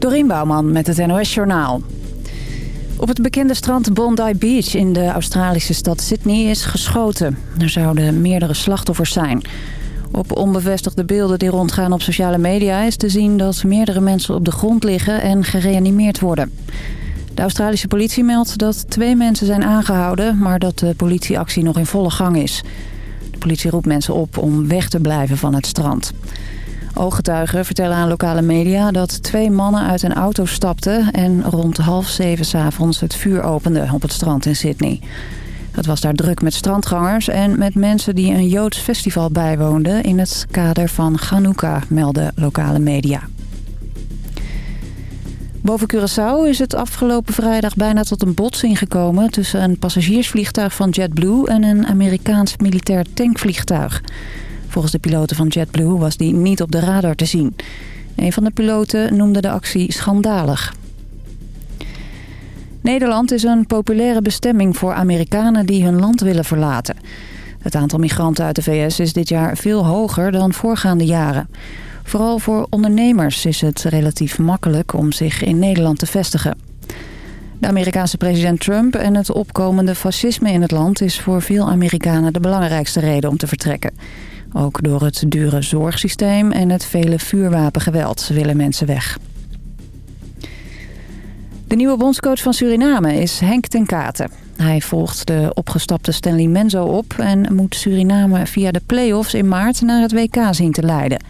Dorien Bouwman met het NOS Journaal. Op het bekende strand Bondi Beach in de Australische stad Sydney is geschoten. Er zouden meerdere slachtoffers zijn. Op onbevestigde beelden die rondgaan op sociale media is te zien dat meerdere mensen op de grond liggen en gereanimeerd worden. De Australische politie meldt dat twee mensen zijn aangehouden, maar dat de politieactie nog in volle gang is. De politie roept mensen op om weg te blijven van het strand. Ooggetuigen vertellen aan lokale media dat twee mannen uit een auto stapten... en rond half zeven s'avonds het vuur openden op het strand in Sydney. Het was daar druk met strandgangers en met mensen die een Joods festival bijwoonden... in het kader van Hanukkah, melden lokale media. Boven Curaçao is het afgelopen vrijdag bijna tot een botsing gekomen... tussen een passagiersvliegtuig van JetBlue en een Amerikaans militair tankvliegtuig... Volgens de piloten van JetBlue was die niet op de radar te zien. Een van de piloten noemde de actie schandalig. Nederland is een populaire bestemming voor Amerikanen die hun land willen verlaten. Het aantal migranten uit de VS is dit jaar veel hoger dan voorgaande jaren. Vooral voor ondernemers is het relatief makkelijk om zich in Nederland te vestigen. De Amerikaanse president Trump en het opkomende fascisme in het land... is voor veel Amerikanen de belangrijkste reden om te vertrekken. Ook door het dure zorgsysteem en het vele vuurwapengeweld willen mensen weg. De nieuwe bondscoach van Suriname is Henk ten Katen. Hij volgt de opgestapte Stanley Menzo op... en moet Suriname via de play-offs in maart naar het WK zien te leiden.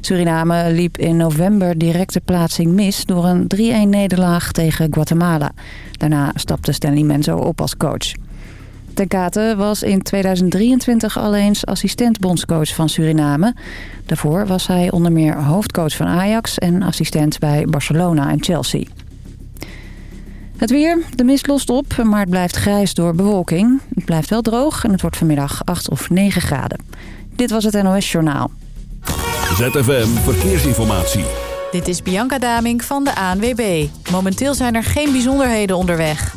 Suriname liep in november directe plaatsing mis... door een 3-1-nederlaag tegen Guatemala. Daarna stapte Stanley Menzo op als coach. Ten Kate was in 2023 al eens assistent-bondscoach van Suriname. Daarvoor was hij onder meer hoofdcoach van Ajax en assistent bij Barcelona en Chelsea. Het weer, de mist lost op, maar het blijft grijs door bewolking. Het blijft wel droog en het wordt vanmiddag 8 of 9 graden. Dit was het NOS Journaal. ZFM Verkeersinformatie. Dit is Bianca Daming van de ANWB. Momenteel zijn er geen bijzonderheden onderweg.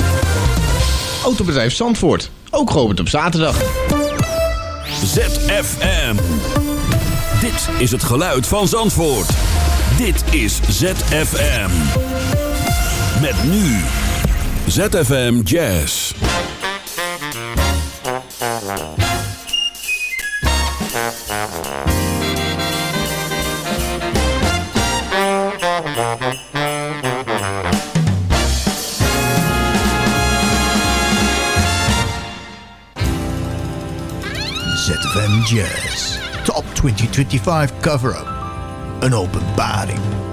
Autobedrijf Zandvoort. Ook geopend op zaterdag. ZFM. Dit is het geluid van Zandvoort. Dit is ZFM. Met nu. ZFM Jazz. Jazz Top 2025 cover up An Open Body.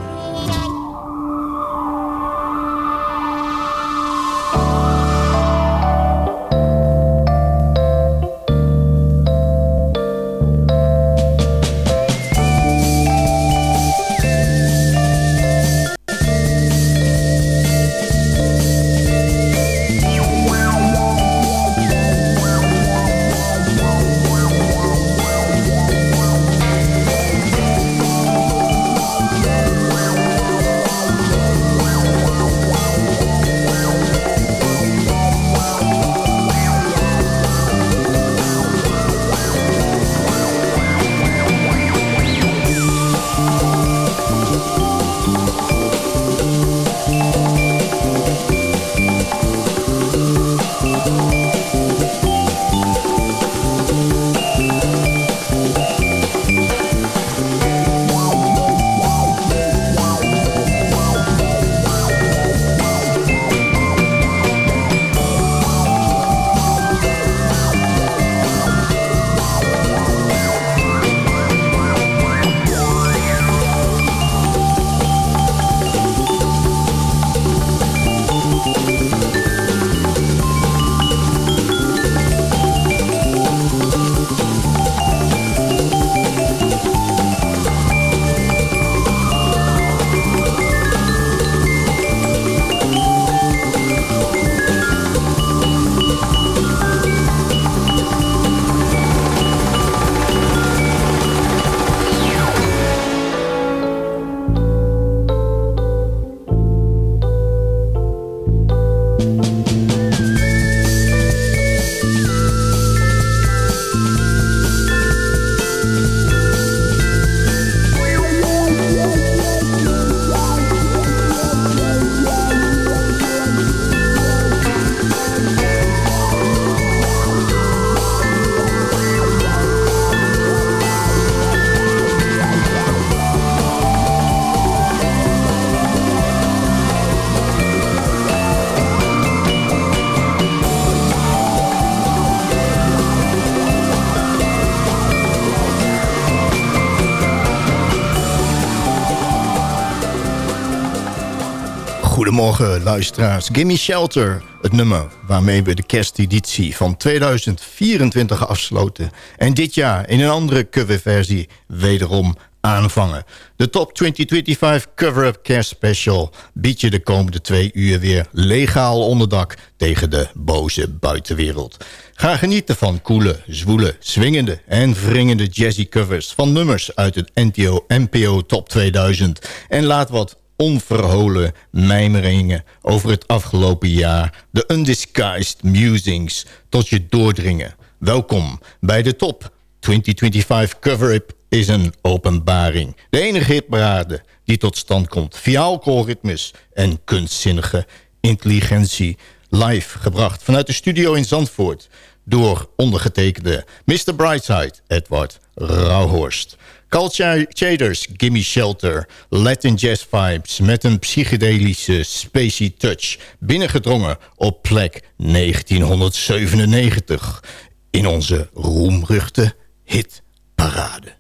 Goedemorgen luisteraars. Gimme Shelter, het nummer waarmee we de kersteditie van 2024 afsloten. En dit jaar in een andere coverversie wederom aanvangen. De Top 2025 Cover-Up Kerst Special biedt je de komende twee uur weer legaal onderdak tegen de boze buitenwereld. Ga genieten van coole, zwoele, swingende en wringende jazzy covers van nummers uit het NTO NPO Top 2000 en laat wat onverholen mijmeringen over het afgelopen jaar... de undisguised musings tot je doordringen. Welkom bij de top 2025 cover-up is een openbaring. De enige hitparade die tot stand komt via alcoholritmes en kunstzinnige intelligentie. Live gebracht vanuit de studio in Zandvoort door ondergetekende Mr. Brightside Edward Rauhorst. Culture Shaders, Gimme Shelter, Latin Jazz Vibes... met een psychedelische spacey touch... binnengedrongen op plek 1997... in onze roemruchte hitparade.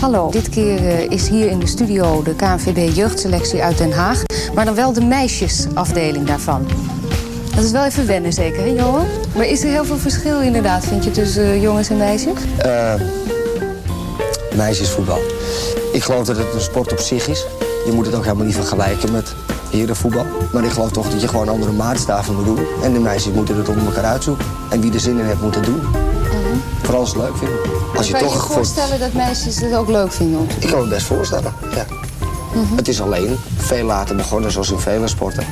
Hallo, dit keer eh, is hier in de studio de KNVB jeugdselectie uit Den Haag... maar dan wel de meisjesafdeling daarvan. Dat is wel even wennen zeker, hè Johan? Maar is er heel veel verschil inderdaad, vind je, tussen uh, jongens en meisjes? Uh, meisjesvoetbal. Ik geloof dat het een sport op zich is. Je moet het ook helemaal niet vergelijken met herenvoetbal. Maar ik geloof toch dat je gewoon andere maatstaven moet doen. En de meisjes moeten het onder elkaar uitzoeken. En wie er zin in heeft, moet het doen. -hmm. Vooral als het leuk vinden. Als je kan toch je je voorstellen dat meisjes het ook leuk vinden? Ik kan het best voorstellen, ja. -hmm. Het is alleen veel later begonnen, zoals in vele sporten.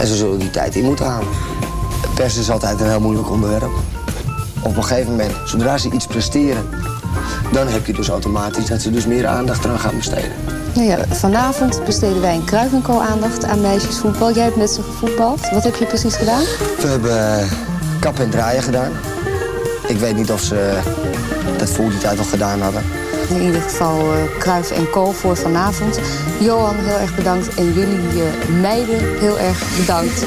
En ze zullen die tijd in moeten halen. Pers is altijd een heel moeilijk onderwerp. Op een gegeven moment, zodra ze iets presteren... dan heb je dus automatisch dat ze dus meer aandacht eraan gaan besteden. Nou ja, vanavond besteden wij in Kruif aandacht aan meisjesvoetbal. Jij hebt met ze gevoetbald. Wat heb je precies gedaan? We hebben uh, kap en draaien gedaan. Ik weet niet of ze dat voor die tijd al gedaan hadden. In ieder geval uh, Kruif en Co voor vanavond. Johan, heel erg bedankt. En jullie uh, meiden, heel erg bedankt.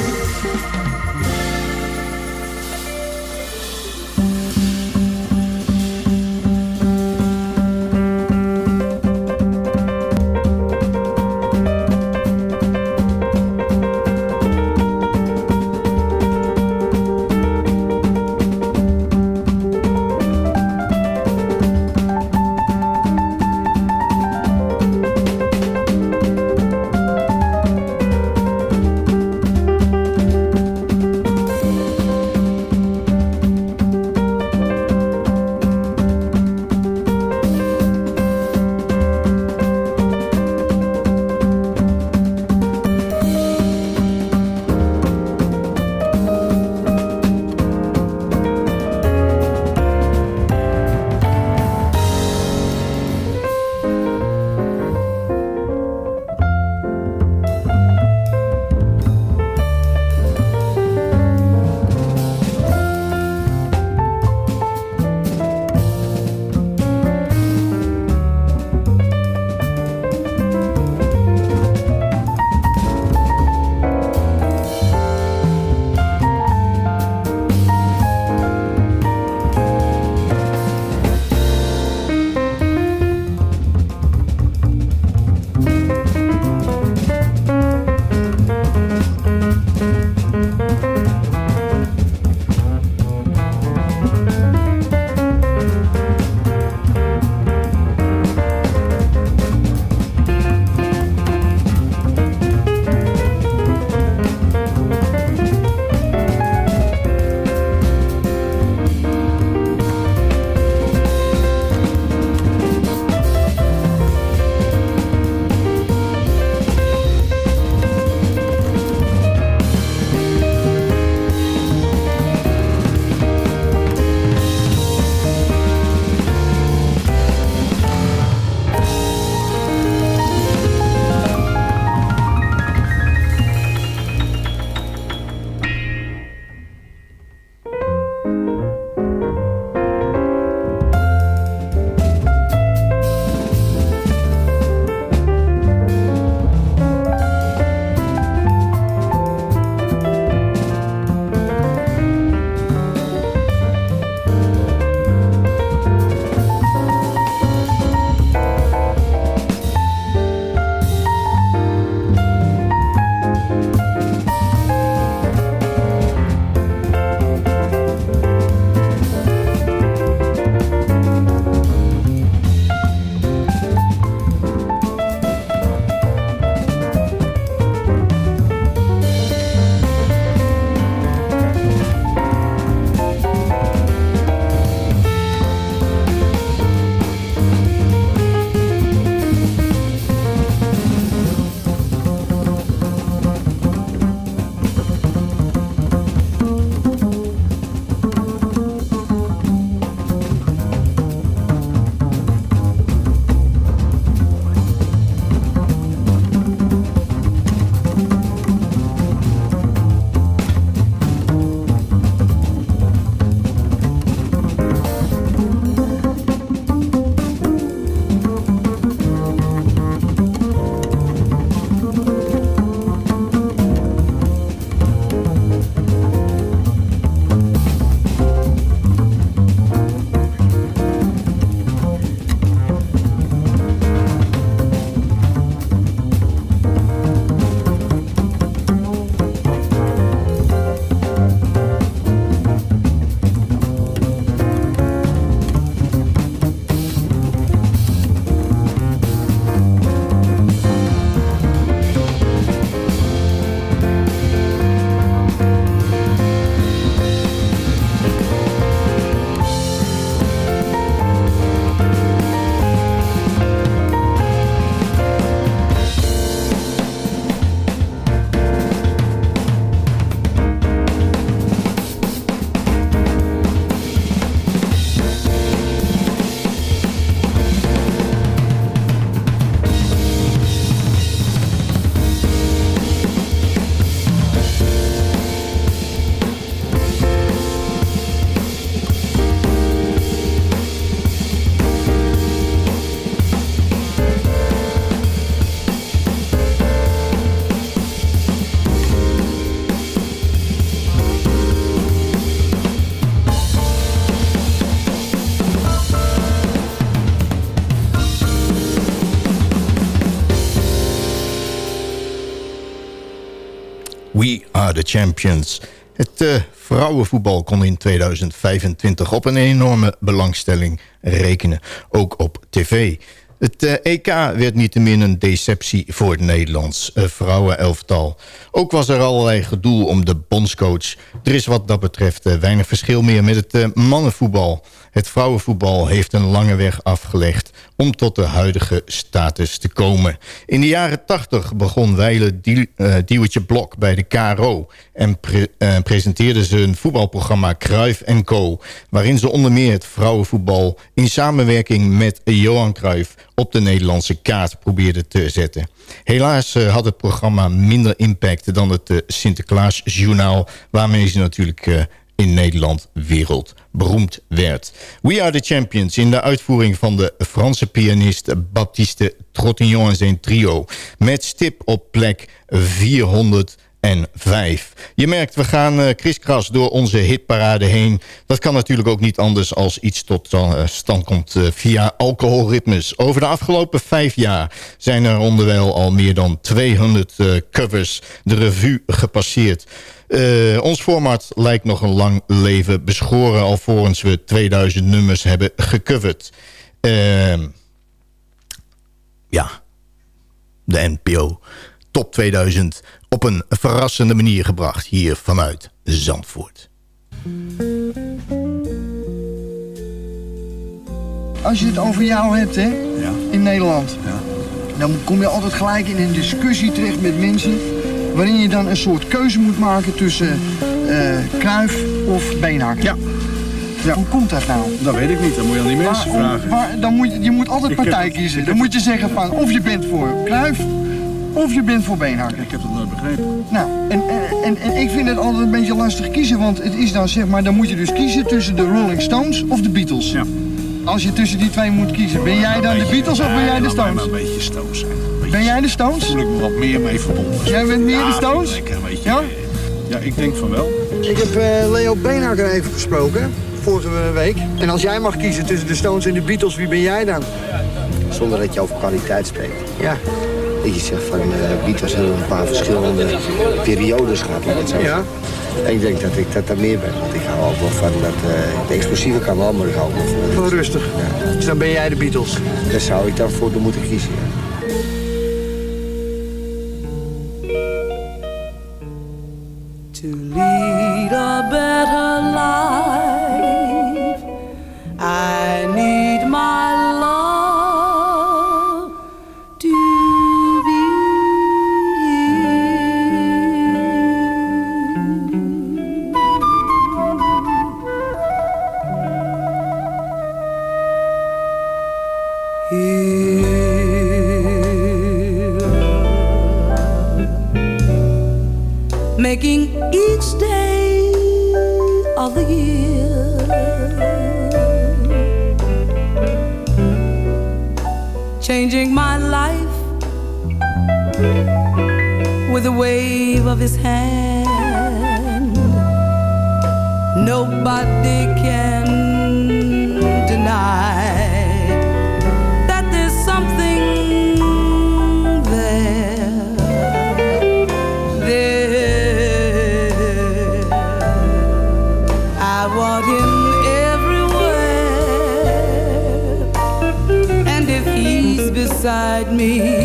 The Champions. Het uh, vrouwenvoetbal kon in 2025 op een enorme belangstelling rekenen, ook op tv. Het uh, EK werd niettemin een deceptie voor het Nederlands uh, vrouwenelftal. Ook was er allerlei gedoe om de bondscoach. Er is wat dat betreft weinig verschil meer met het mannenvoetbal. Het vrouwenvoetbal heeft een lange weg afgelegd om tot de huidige status te komen. In de jaren 80 begon Weile Diewertje Blok bij de KRO... en pre presenteerde ze een voetbalprogramma Kruif Co... waarin ze onder meer het vrouwenvoetbal in samenwerking met Johan Cruijff... op de Nederlandse kaart probeerde te zetten. Helaas had het programma minder impact dan het Sinterklaasjournaal... waarmee ze natuurlijk in Nederland wereldberoemd werd. We Are The Champions in de uitvoering van de Franse pianist Baptiste Trottignon en zijn trio. Met stip op plek 400 en 5. Je merkt, we gaan uh, kriskras door onze hitparade heen. Dat kan natuurlijk ook niet anders als iets tot uh, stand komt uh, via alcoholritmes. Over de afgelopen vijf jaar zijn er onderwijl al meer dan 200 covers de revue gepasseerd. Uh, ons format lijkt nog een lang leven beschoren... alvorens we 2000 nummers hebben gecoverd. Uh, ja, de NPO Top 2000 op een verrassende manier gebracht... hier vanuit Zandvoort. Als je het over jou hebt, hè, ja. in Nederland... Ja. dan kom je altijd gelijk in een discussie terecht met mensen waarin je dan een soort keuze moet maken tussen uh, Kruif of Beenhakker. Ja. ja. Hoe komt dat nou? Dat weet ik niet, dan moet je aan die mensen vragen. Maar, dan moet je, je moet altijd partij kiezen. Dan moet je zeggen van of je bent voor Kruif of je bent voor Beenhakker. Ik heb dat nooit begrepen. Nou, en, en, en ik vind het altijd een beetje lastig kiezen, want het is dan zeg maar, dan moet je dus kiezen tussen de Rolling Stones of de Beatles. Ja. Als je tussen die twee moet kiezen, ben jij dan de Beatles of ben jij de Stones? een beetje Stones zijn. Ben jij de Stones? voel ik me wat meer mee verbonden. Jij bent meer de Stones? Ik, een beetje, ja? ja, ik denk van wel. Ik heb uh, Leo Beenhakker even gesproken, vorige week. En als jij mag kiezen tussen de Stones en de Beatles, wie ben jij dan? Zonder dat je over kwaliteit spreekt. Ja. Dat je zegt van uh, Beatles hebben een paar verschillende periodes gehad. Ja. En ik denk dat ik dat daar meer ben. Want ik hou ook wel van dat... Uh, de explosieve kan wel, maar ik hou wel van... Van rustig. Ja. Dus dan ben jij de Beatles? Daar zou ik dan voor moeten kiezen, ja. A better Changing my life with a wave of his hand. Nobody can deny beside me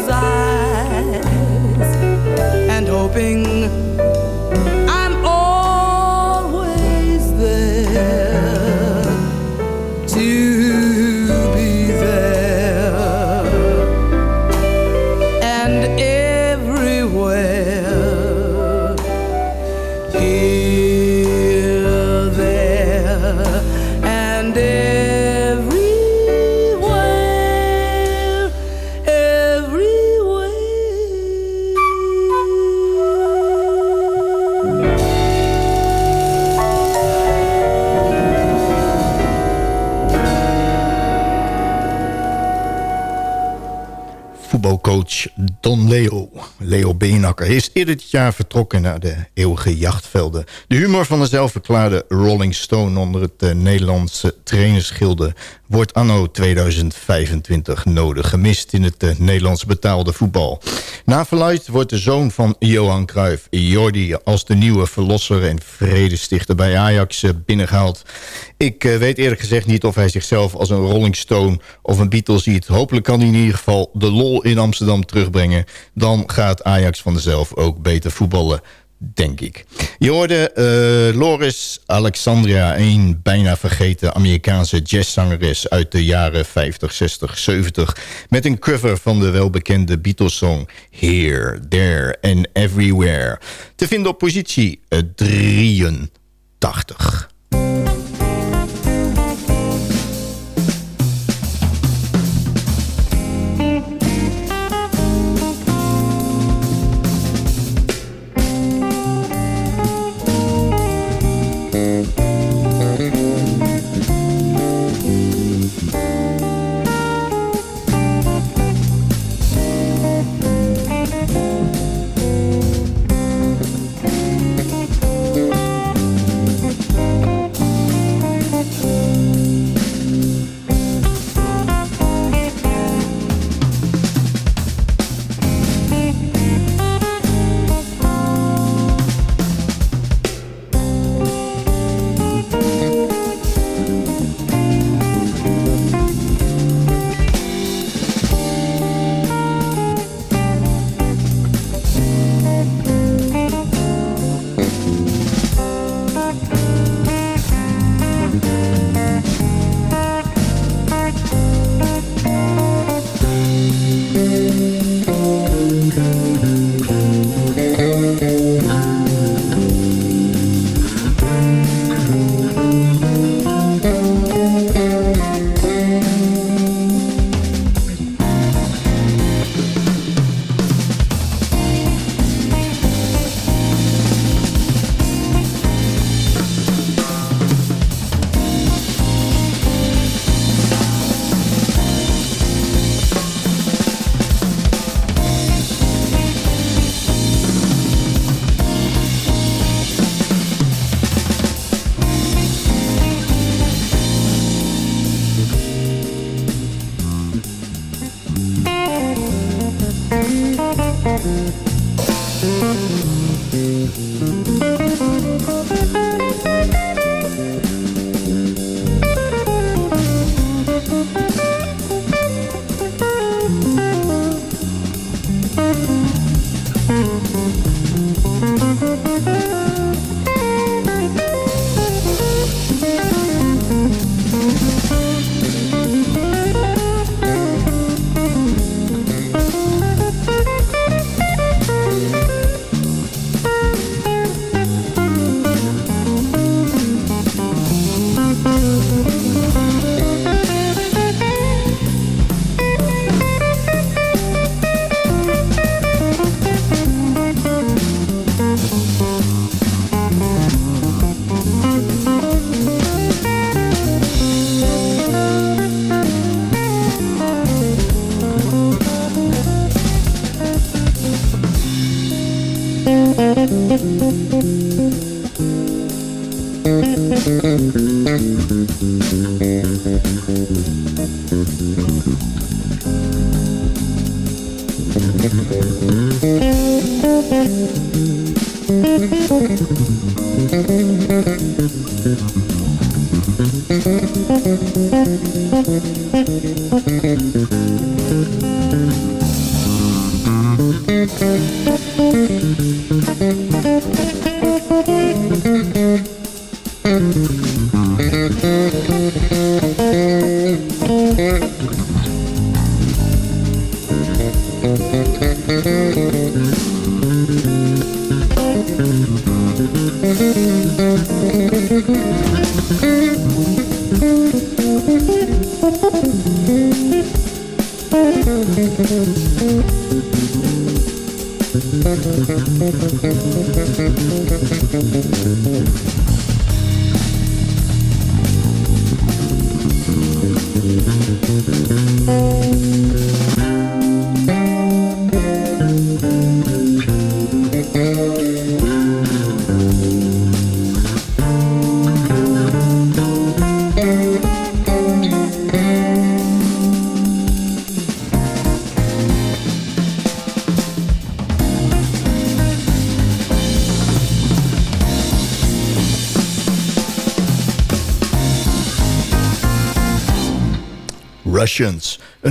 precisar. Voetbalcoach Don Leo. Leo Beenakker is eerder dit jaar vertrokken naar de eeuwige jachtvelden. De humor van de zelfverklaarde Rolling Stone onder het uh, Nederlandse trainersgilde... wordt anno 2025 nodig gemist in het uh, Nederlands betaalde voetbal. Na verluid wordt de zoon van Johan Cruijff, Jordi... als de nieuwe verlosser en vredestichter bij Ajax uh, binnengehaald. Ik weet eerlijk gezegd niet of hij zichzelf als een Rolling Stone of een Beatles ziet. Hopelijk kan hij in ieder geval de lol in Amsterdam terugbrengen. Dan gaat Ajax van zelf ook beter voetballen denk ik. Je hoorde uh, Loris Alexandria, een bijna vergeten Amerikaanse jazzzangeres uit de jaren 50, 60, 70... met een cover van de welbekende Beatles-song Here, There and Everywhere. Te vinden op positie 83.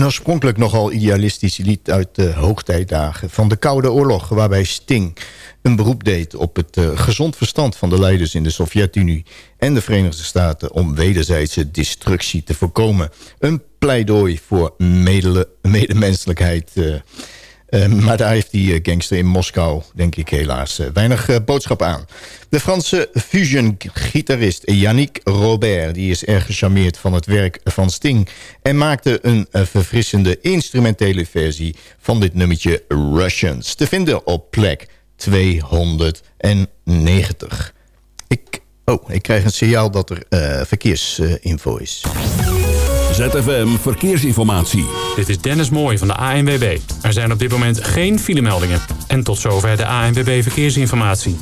Oorspronkelijk nogal idealistisch lied uit de hoogtijdagen van de Koude Oorlog... waarbij Sting een beroep deed op het uh, gezond verstand van de leiders in de Sovjet-Unie... en de Verenigde Staten om wederzijdse destructie te voorkomen. Een pleidooi voor medemenselijkheid... Uh, uh, maar daar heeft die gangster in Moskou, denk ik helaas, weinig boodschap aan. De Franse fusion-gitarist Yannick Robert... die is erg gecharmeerd van het werk van Sting... en maakte een verfrissende instrumentele versie van dit nummertje Russians... te vinden op plek 290. Ik, oh, ik krijg een signaal dat er uh, verkeersinfo is. ZFM Verkeersinformatie. Dit is Dennis Mooij van de ANWB. Er zijn op dit moment geen filemeldingen. En tot zover de ANWB Verkeersinformatie.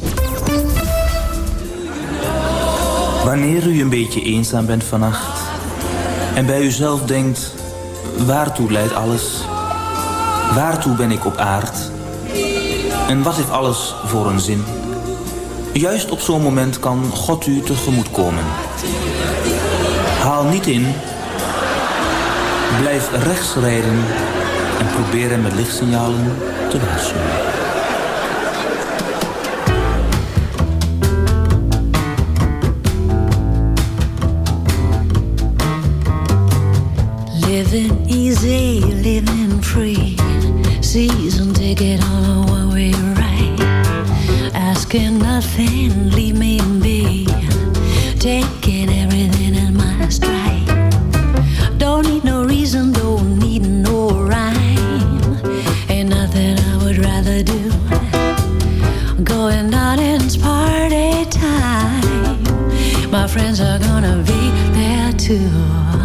Wanneer u een beetje eenzaam bent vannacht... en bij uzelf denkt... waartoe leidt alles? Waartoe ben ik op aard... En wat heeft alles voor een zin? Juist op zo'n moment kan God u tegemoet komen. Haal niet in. Blijf rechts rijden en probeer met lichtsignalen te waarschuwen. Living easy, living free. Season ticket on a one-way ride. Asking nothing, leave me friends are gonna be there too.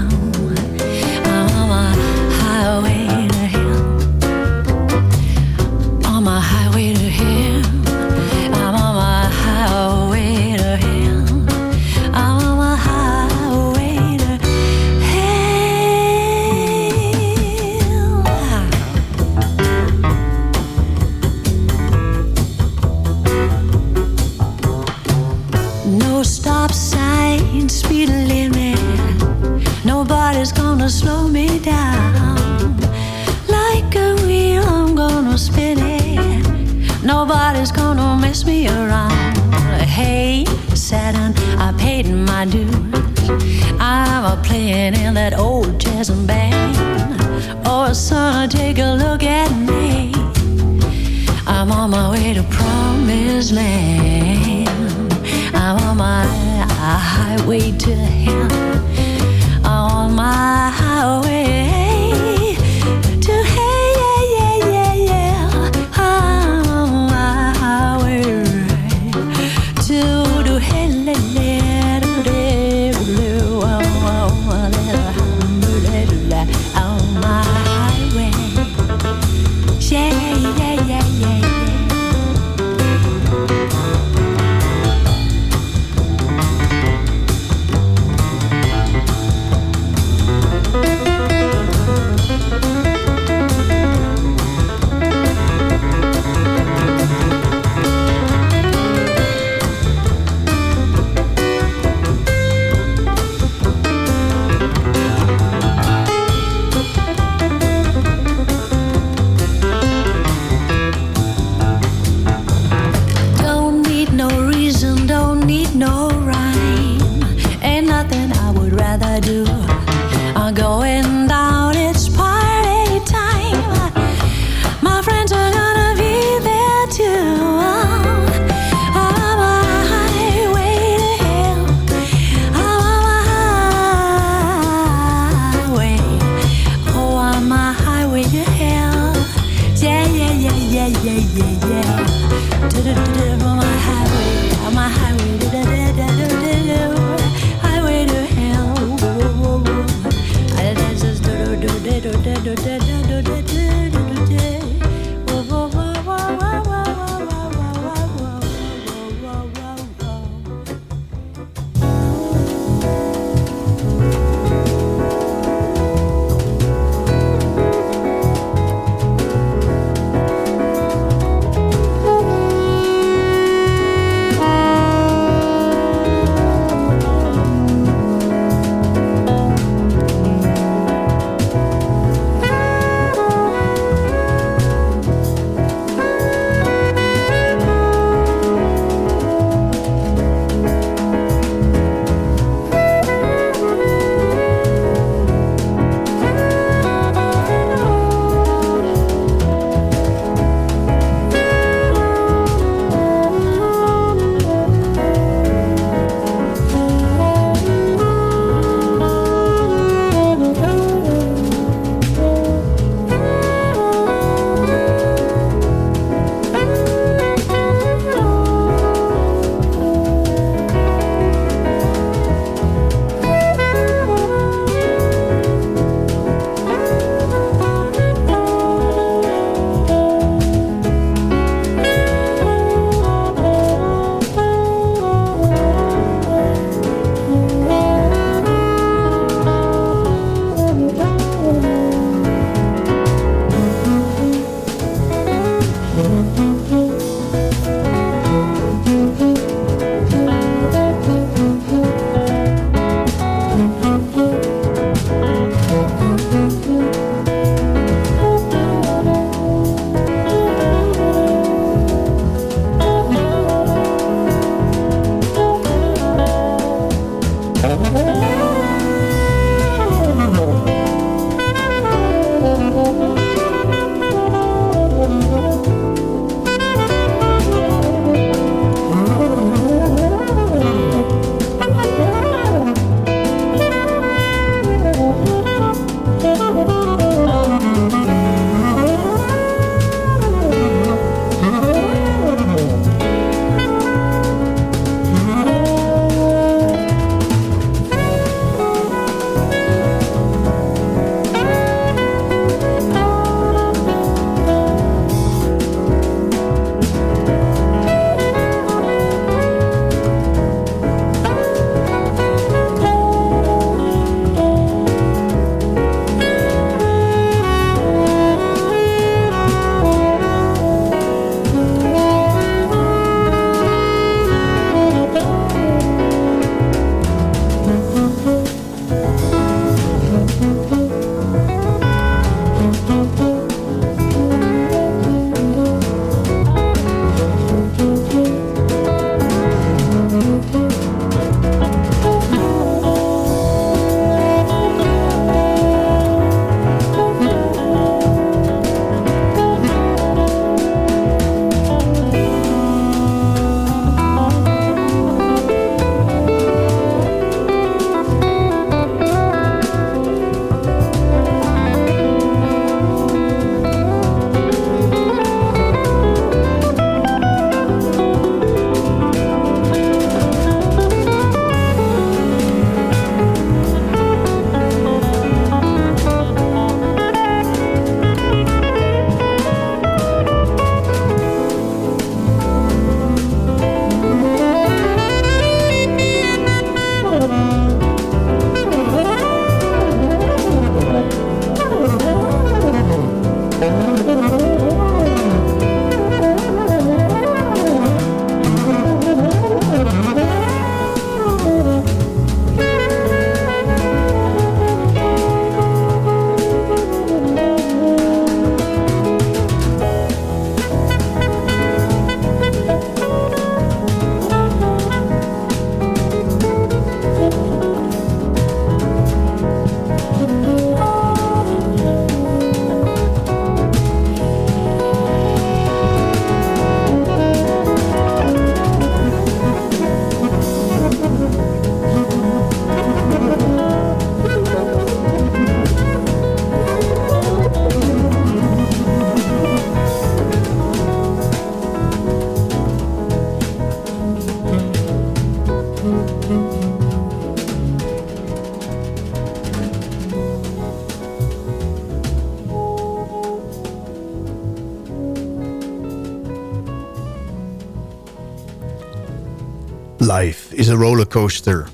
Life is a rollercoaster.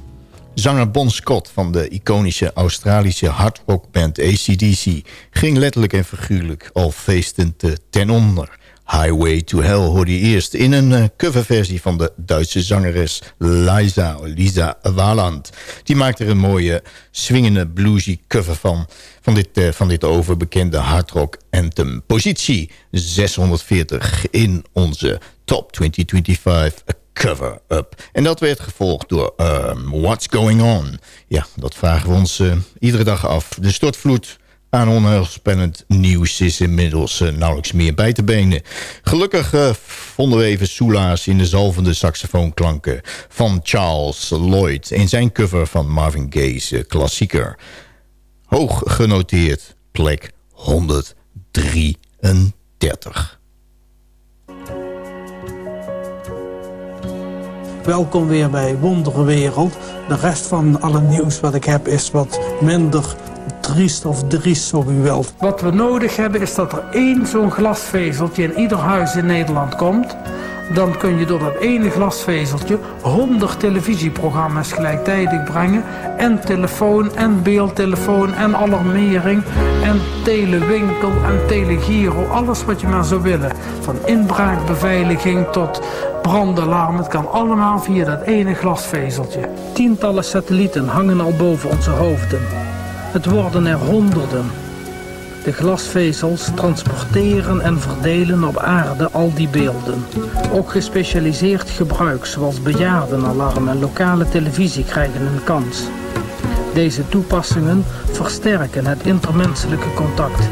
Zanger Bon Scott van de iconische Australische hardrockband ACDC... ging letterlijk en figuurlijk al feestend ten onder. Highway to Hell hoorde je eerst in een uh, coverversie van de Duitse zangeres Liza, Lisa Waland. Die maakte er een mooie swingende bluesy cover van, van dit, uh, van dit overbekende hardrock anthem. Positie 640 in onze Top 2025 cover-up. En dat werd gevolgd door um, What's Going On. Ja, dat vragen we ons uh, iedere dag af. De stortvloed aan onheilspellend nieuws is inmiddels uh, nauwelijks meer bij te benen. Gelukkig uh, vonden we even soelaas in de zalvende saxofoonklanken van Charles Lloyd... in zijn cover van Marvin Gaye's klassieker. Hoog genoteerd, plek 133. Welkom weer bij Wonderwereld. De rest van alle nieuws wat ik heb is wat minder triest of driest, zo u wilt. Wat we nodig hebben is dat er één zo'n glasvezeltje in ieder huis in Nederland komt. Dan kun je door dat ene glasvezeltje 100 televisieprogramma's gelijktijdig brengen. En telefoon en beeldtelefoon en alarmering en telewinkel en telegiro. Alles wat je maar zou willen. Van inbraakbeveiliging tot brandalarm. Het kan allemaal via dat ene glasvezeltje. Tientallen satellieten hangen al boven onze hoofden. Het worden er honderden. De glasvezels transporteren en verdelen op aarde al die beelden. Ook gespecialiseerd gebruik zoals bejaardenalarm en lokale televisie krijgen een kans. Deze toepassingen versterken het intermenselijke contact.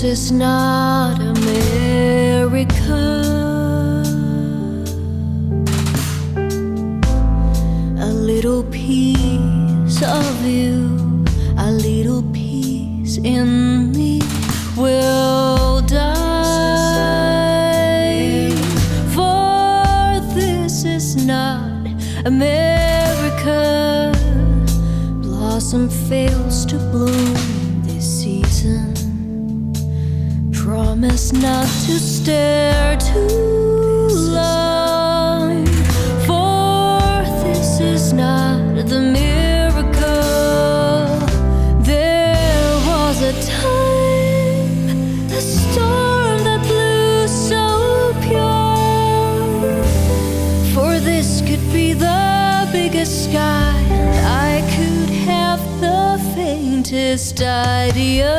This is not America. A little piece of you, a little piece in me will die. For this is not America. Blossom fails to bloom stare too long. For this is not the miracle. There was a time, a storm that blew so pure. For this could be the biggest sky, and I could have the faintest idea.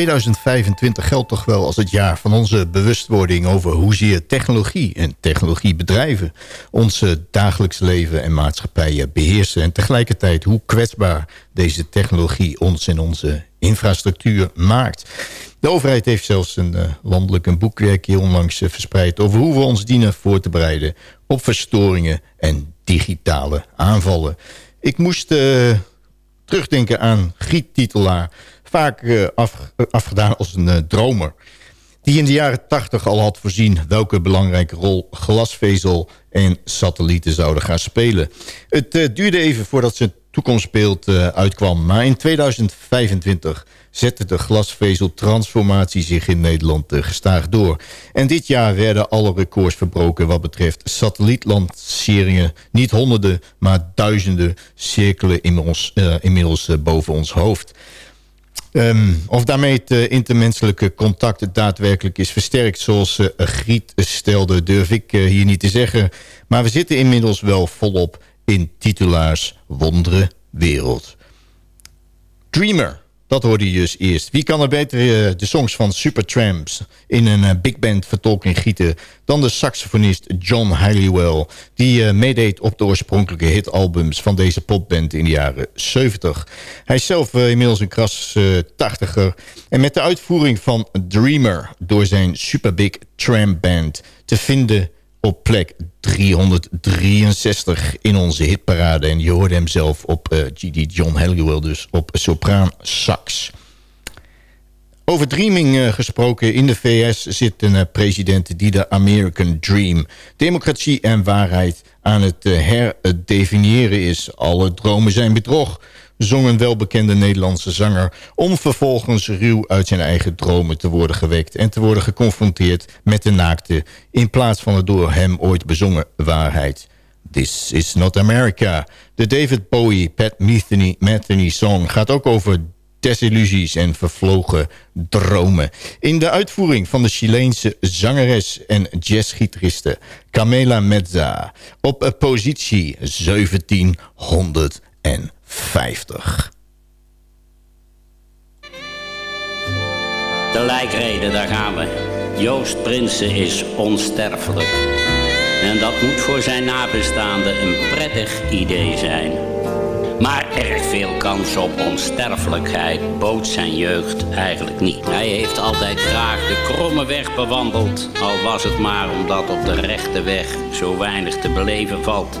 2025 geldt toch wel als het jaar van onze bewustwording over hoezeer technologie en technologiebedrijven ons dagelijks leven en maatschappij beheersen. En tegelijkertijd hoe kwetsbaar deze technologie ons en onze infrastructuur maakt. De overheid heeft zelfs een uh, landelijk een boekwerkje onlangs uh, verspreid... over hoe we ons dienen voor te bereiden op verstoringen en digitale aanvallen. Ik moest uh, terugdenken aan Giet Titelaar vaak uh, af, afgedaan als een uh, dromer. Die in de jaren 80 al had voorzien welke belangrijke rol glasvezel en satellieten zouden gaan spelen. Het duurde even voordat zijn toekomstbeeld uitkwam. Maar in 2025 zette de glasvezeltransformatie zich in Nederland gestaag door. En dit jaar werden alle records verbroken wat betreft satellietlanceringen. Niet honderden, maar duizenden cirkelen inmiddels, inmiddels boven ons hoofd. Um, of daarmee het intermenselijke contact daadwerkelijk is versterkt... zoals Griet stelde, durf ik hier niet te zeggen. Maar we zitten inmiddels wel volop in titulaars wondere wereld. Dreamer, dat hoorde je dus eerst. Wie kan er beter uh, de songs van Supertramps in een uh, big band vertolking gieten... dan de saxofonist John Halliwell... die uh, meedeed op de oorspronkelijke hitalbums van deze popband in de jaren 70. Hij is zelf inmiddels een kras tachtiger. En met de uitvoering van Dreamer door zijn Super Big Tramp Band... te vinden op plek 363 in onze hitparade. En je hoorde hem zelf op uh, GD John Halliwell, dus op sopraan sax. Over dreaming uh, gesproken, in de VS zit een uh, president die de American Dream, democratie en waarheid aan het herdefiniëren is. Alle dromen zijn bedrog, zong een welbekende Nederlandse zanger... om vervolgens ruw uit zijn eigen dromen te worden gewekt... en te worden geconfronteerd met de naakte... in plaats van de door hem ooit bezongen waarheid. This is not America. De David Bowie, Pat Metheny, Metheny song gaat ook over desillusies en vervlogen dromen. In de uitvoering van de Chileense zangeres en jazzgitariste Camela Mezza... op positie 1700 en 50. De lijkreden, daar gaan we. Joost Prinsen is onsterfelijk. En dat moet voor zijn nabestaanden een prettig idee zijn. Maar erg veel kans op onsterfelijkheid bood zijn jeugd eigenlijk niet. Hij heeft altijd graag de kromme weg bewandeld, al was het maar omdat op de rechte weg zo weinig te beleven valt.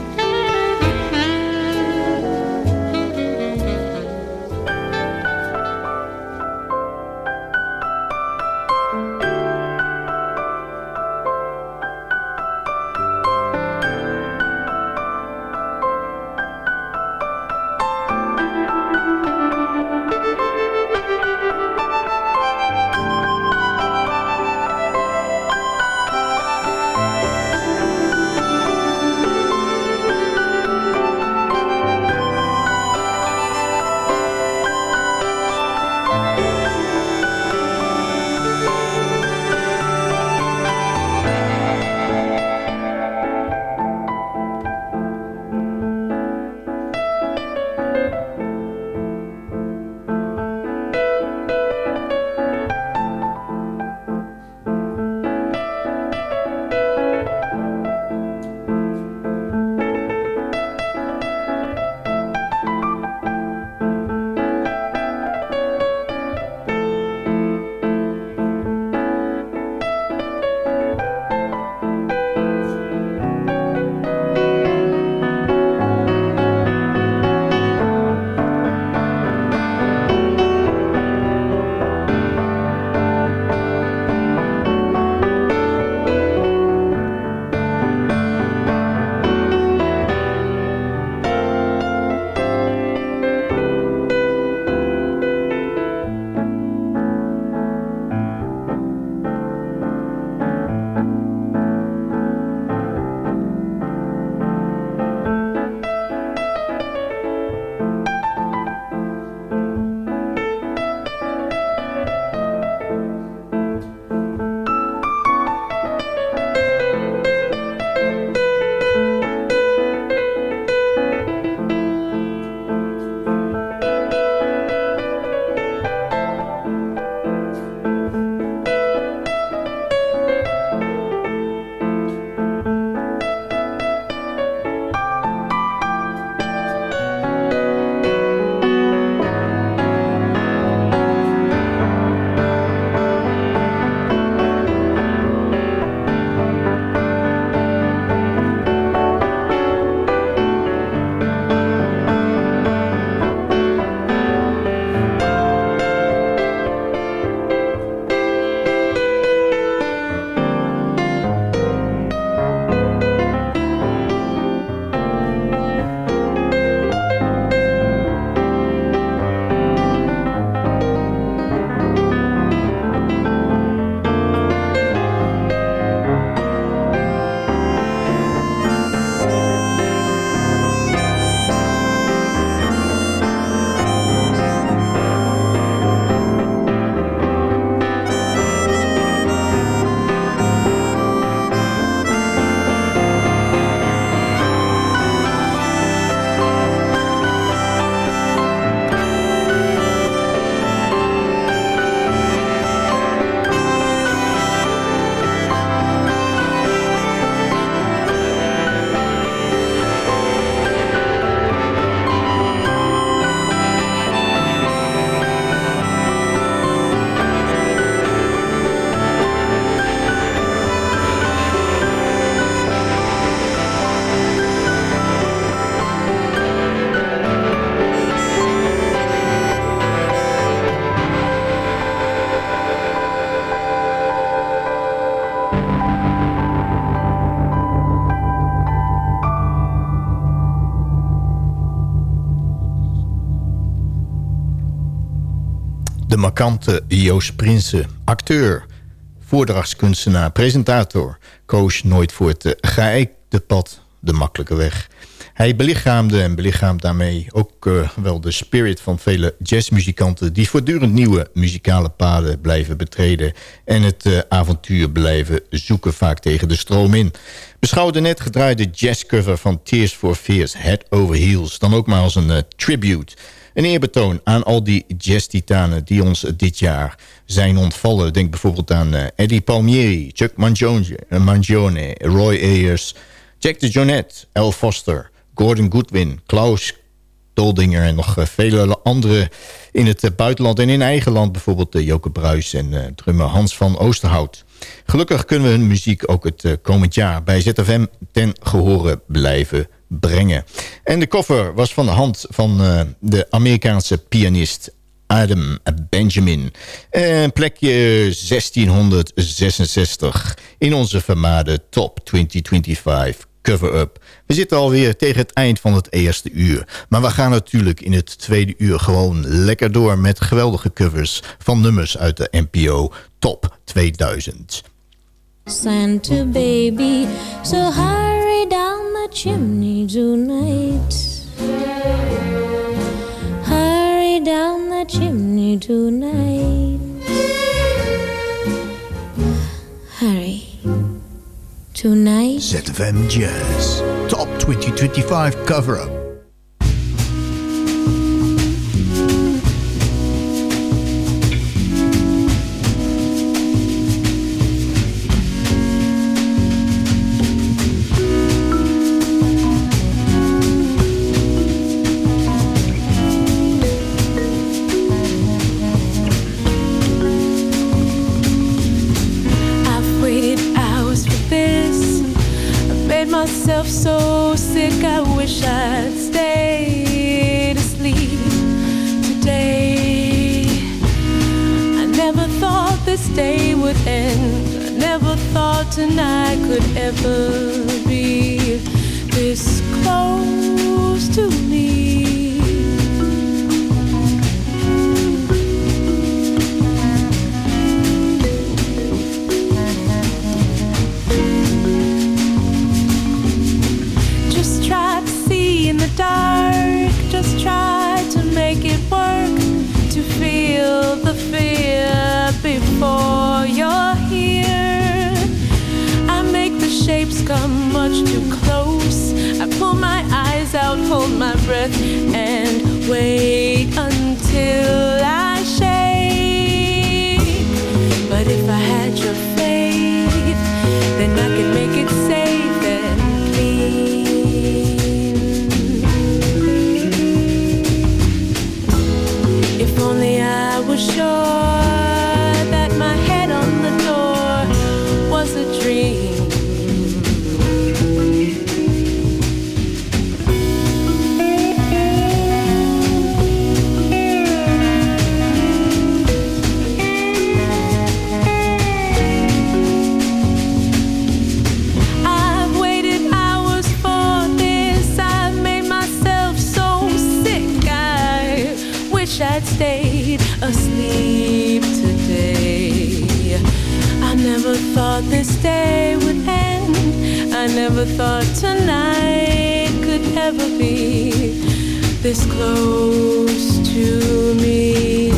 Markante Joost Prinsen, acteur, voordrachtskunstenaar, presentator... koos nooit voor het geëikte pad, de makkelijke weg. Hij belichaamde en belichaamt daarmee ook uh, wel de spirit van vele jazzmuzikanten... die voortdurend nieuwe muzikale paden blijven betreden... en het uh, avontuur blijven zoeken vaak tegen de stroom in. Beschouw de net gedraaide jazzcover van Tears for Fears, Head Over Heels... dan ook maar als een tribute... Een eerbetoon aan al die jazz-titanen die ons dit jaar zijn ontvallen. Denk bijvoorbeeld aan Eddie Palmieri, Chuck Mangione, Mangione Roy Ayers... Jack de Jonette, Al Foster, Gordon Goodwin, Klaus Doldinger... en nog vele anderen in het buitenland en in eigen land. Bijvoorbeeld Joke Bruis en drummer Hans van Oosterhout. Gelukkig kunnen we hun muziek ook het komend jaar bij ZFM ten gehore blijven brengen. En de koffer was van de hand van uh, de Amerikaanse pianist Adam Benjamin. Uh, plekje 1666 in onze vermaarde Top 2025 cover-up. We zitten alweer tegen het eind van het eerste uur. Maar we gaan natuurlijk in het tweede uur gewoon lekker door... met geweldige covers van nummers uit de NPO Top 2000. Santa baby, so the chimney tonight. Hurry down the chimney tonight. Hurry. Tonight. ZFM Jazz. Top 2025 cover-up. myself tonight could ever be. This close to me come much too close. I pull my eyes out hold my breath and wait until never thought tonight could ever be this close to me.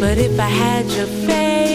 But if I had your face,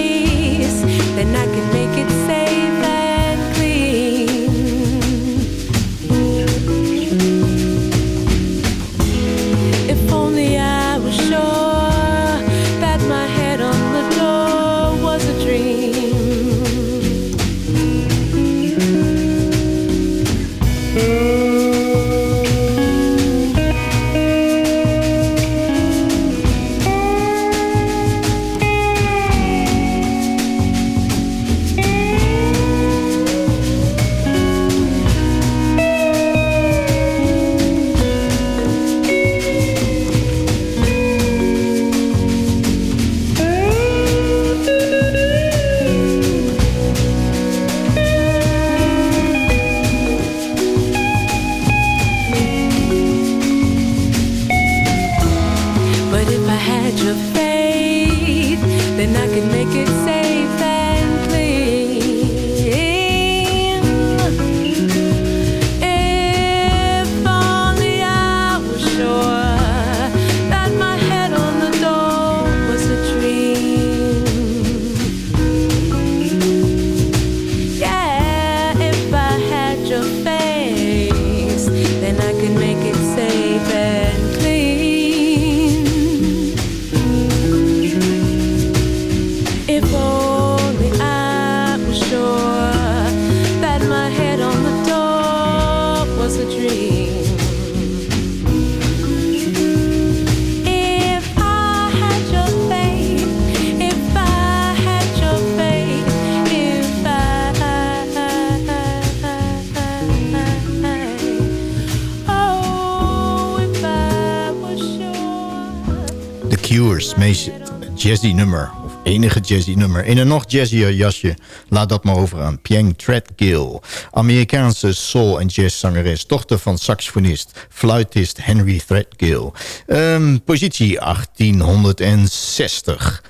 jazzy nummer. In een nog jazzier jasje. Laat dat maar over aan. Pieng Threadgill. Amerikaanse soul- en jazzzangeres. Dochter van saxofonist. Fluitist Henry Threadgill. Ehm, positie 1860.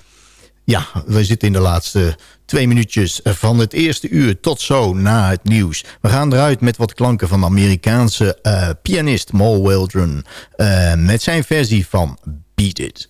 Ja, we zitten in de laatste twee minuutjes van het eerste uur tot zo na het nieuws. We gaan eruit met wat klanken van Amerikaanse eh, pianist Mal Waldron. eh, met zijn versie van Beat It.